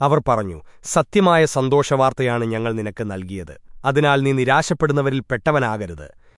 അവർ പറഞ്ഞു സത്യമായ സന്തോഷവാർത്തയാണ് ഞങ്ങൾ നിനക്ക് നൽകിയത്. അതിനാൽ നീ നിരാശപ്പെടുന്നവരിൽ പെട്ടവനാകരുത്.